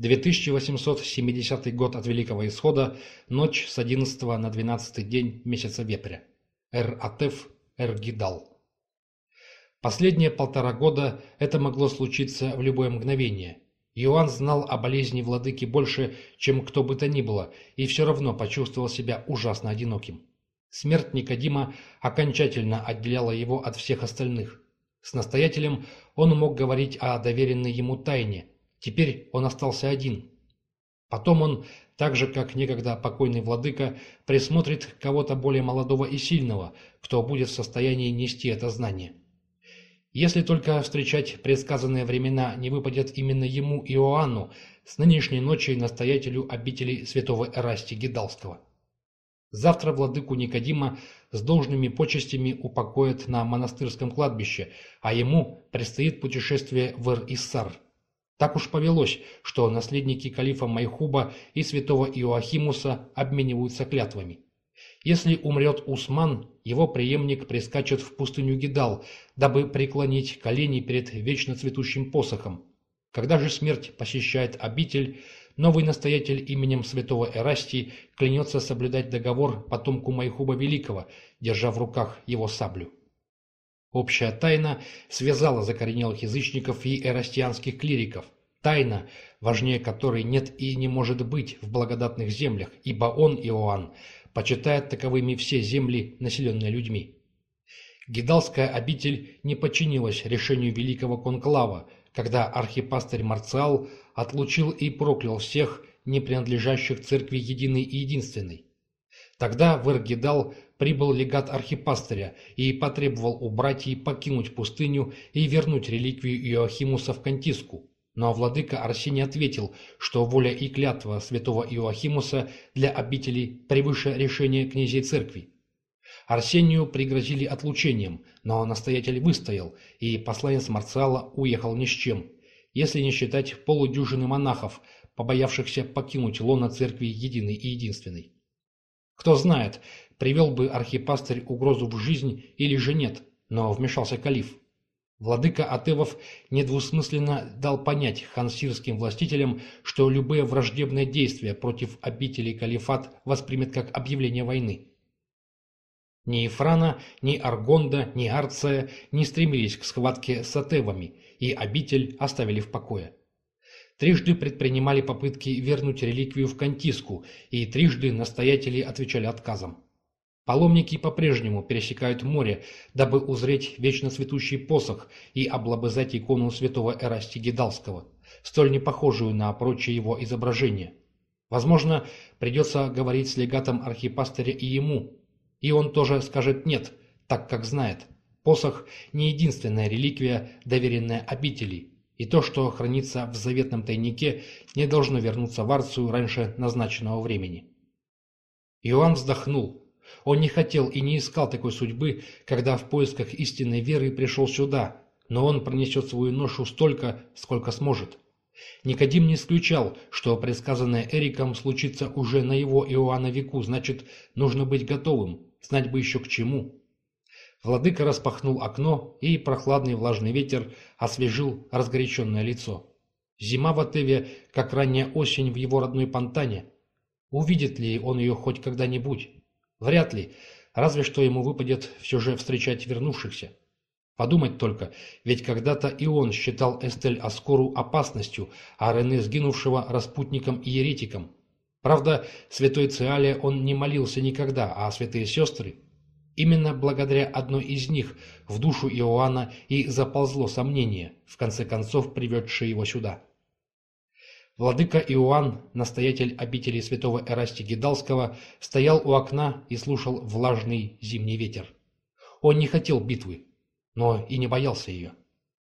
2870 год от Великого Исхода, ночь с 11 на 12 день месяца Вепря. Эр-Атеф, Эр-Гидал. Последние полтора года это могло случиться в любое мгновение. Иоанн знал о болезни владыки больше, чем кто бы то ни было, и все равно почувствовал себя ужасно одиноким. Смерть Никодима окончательно отделяла его от всех остальных. С настоятелем он мог говорить о доверенной ему тайне. Теперь он остался один. Потом он, так же как некогда покойный владыка, присмотрит кого-то более молодого и сильного, кто будет в состоянии нести это знание. Если только встречать предсказанные времена не выпадет именно ему, Иоанну, с нынешней ночи настоятелю обители святого Эрасти Гидалского. Завтра владыку Никодима с должными почестями упокоят на монастырском кладбище, а ему предстоит путешествие в Эр-Иссар. Так уж повелось, что наследники калифа Майхуба и святого Иоахимуса обмениваются клятвами. Если умрет Усман, его преемник прискачет в пустыню Гидал, дабы преклонить колени перед вечно цветущим посохом. Когда же смерть посещает обитель, новый настоятель именем святого Эрастии клянется соблюдать договор потомку Майхуба Великого, держа в руках его саблю. Общая тайна связала закоренелых язычников и эрастианских клириков. Тайна, важнее которой нет и не может быть в благодатных землях, ибо он, Иоанн, почитает таковыми все земли, населенные людьми. Гидалская обитель не подчинилась решению великого конклава, когда архипастырь Марциал отлучил и проклял всех, не принадлежащих церкви единой и единственной. Тогда в Эргидал прибыл легат архипастыря и потребовал у братьев покинуть пустыню и вернуть реликвию Иоахимуса в Кантиску. Но владыка Арсений ответил, что воля и клятва святого Иоахимуса для обители превыше решения князей церкви. Арсению пригрозили отлучением, но настоятель выстоял, и посланец Марциала уехал ни с чем, если не считать полудюжины монахов, побоявшихся покинуть лона церкви единой и единственной. Кто знает, привел бы архипастырь угрозу в жизнь или же нет, но вмешался калиф. Владыка Атевов недвусмысленно дал понять хансирским властителям, что любые враждебные действия против обителей калифат воспримет как объявление войны. Ни Ефрана, ни Аргонда, ни Арция не стремились к схватке с Атевами, и обитель оставили в покое. Трижды предпринимали попытки вернуть реликвию в Кантиску, и трижды настоятели отвечали отказом. Паломники по-прежнему пересекают море, дабы узреть вечно цветущий посох и облобызать икону святого Эрасти Гидалского, столь не похожую на прочие его изображения. Возможно, придется говорить с легатом архипастыря и ему, и он тоже скажет «нет», так как знает. Посох – не единственная реликвия, доверенная обители, и то, что хранится в заветном тайнике, не должно вернуться в Арцию раньше назначенного времени. Иоанн вздохнул, он не хотел и не искал такой судьбы, когда в поисках истинной веры пришел сюда, но он пронесет свою ношу столько, сколько сможет. Никодим не исключал, что предсказанное Эриком случится уже на его Иоанна веку, значит, нужно быть готовым, знать бы еще к чему. Владыка распахнул окно, и прохладный влажный ветер освежил разгоряченное лицо. Зима в Атеве, как ранняя осень в его родной Пантане. Увидит ли он ее хоть когда-нибудь? Вряд ли. Разве что ему выпадет все же встречать вернувшихся. Подумать только, ведь когда-то и он считал Эстель Аскору опасностью, а Рене сгинувшего распутником и еретиком. Правда, святой Циале он не молился никогда, а святые сестры... Именно благодаря одной из них в душу Иоанна и заползло сомнение, в конце концов приведшее его сюда. Владыка Иоанн, настоятель обители святого Эрасти Гидалского, стоял у окна и слушал влажный зимний ветер. Он не хотел битвы, но и не боялся ее.